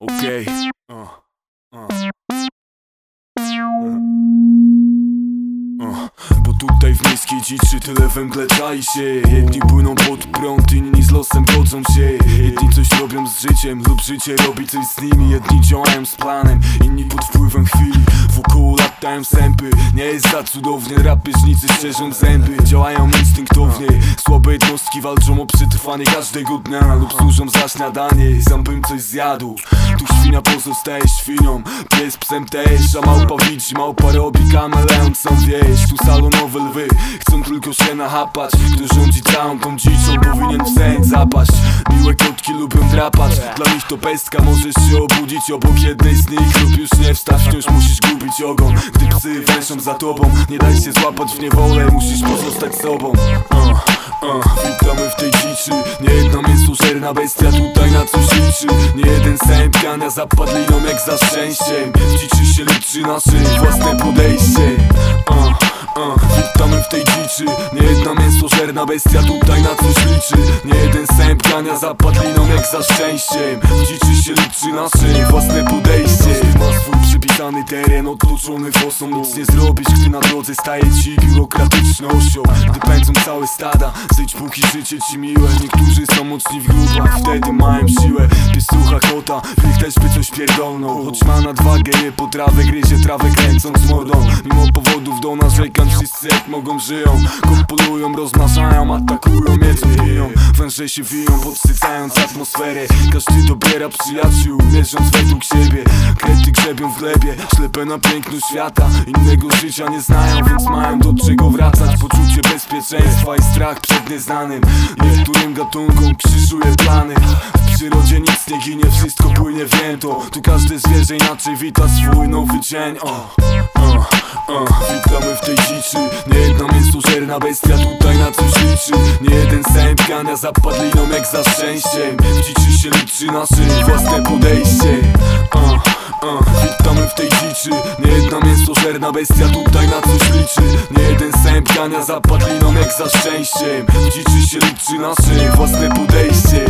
Okej. O, o. O, Bo tutaj w miejskiej dziczy tyle węgle czai się. Jedni płyną pod prąd, inni z losem godzą się. Jedni coś robią z życiem lub życie robi coś z nimi. Jedni działają z planem, inni pod wpływem chwili. Wokoło latają sępy, nie jest za cudownie. Rapieżnicy szczerzą zęby, działają instynktownie. Słabe jednostki walczą o przetrwanie każdego dnia Lub służą za śniadanie, sam bym coś zjadł Tu świnia pozostaje świnią, pies psem też A małpa widzi, małpa robi, kameleon są wieś Tu salonowe lwy, chcą tylko się nachapać. Kto rządzi całą tą dziczą, powinien w sen zapaść. Miłe kotki lubią drapać, dla nich to pestka. Możesz się obudzić obok jednej z nich lub już nie wstać. Wciąż musisz gubić ogon, gdy psy węszą za tobą. Nie daj się złapać w niewolę, musisz pozostać sobą. Uh, uh, Witamy w tej nie jedna mięsożerna bestia tutaj na coś liczy. Nie jeden sęp gania zapadliną jak za szczęściem. W się liczy nasze własne podejście. Uh, Witamy w tej dziczy, nie jedna mięsożerna bestia tutaj na coś liczy. Nie jeden sęp gania zapadliną jak za szczęściem. W się liczy nasze własne podejście Przypisany teren, otłoczony fosą. Nic nie zrobisz, gdy na drodze staje ci biurokratycznością. Gdy pędzą całe stada, zejdź póki życie ci miłe. Niektórzy są mocni w grupach, wtedy mają siłę. Pies słucha kota, wilk też by coś pierdolnął. Choć ma nadwagę, nie potrawę, gryzie trawę kręcąc mordą. Mimo powodów do narzekań, wszyscy jak mogą żyją. Kopulują, rozmnażają, atakują, mieczem biją. Węże się wiją, podsycając atmosferę. Każdy dobiera przyjaciół, mierząc według siebie. Krety grzebią w glebie, ślepe na piękno świata. Innego życia nie znają, więc mają do czego wracać. Poczucie bezpieczeństwa i strach przed nieznanym. Niektórym gatunkom krzyżuje plany. W przyrodzie nic nie ginie, wszystko płynie więto Tu każde zwierzę inaczej wita swój nowy dzień o, Witamy w tej dziczy. Nie jedna mięsożerna bestia tutaj na coś liczy. Nie jeden sęp gania zapadliną jak za szczęściem. W dziczy się liczy nasze własne podejście. Witamy w tej dziczy. Nie jedna mięsożerna bestia tutaj na coś liczy. Nie jeden sęp gania zapadliną jak za szczęściem. W dziczy się liczy nasze własne podejście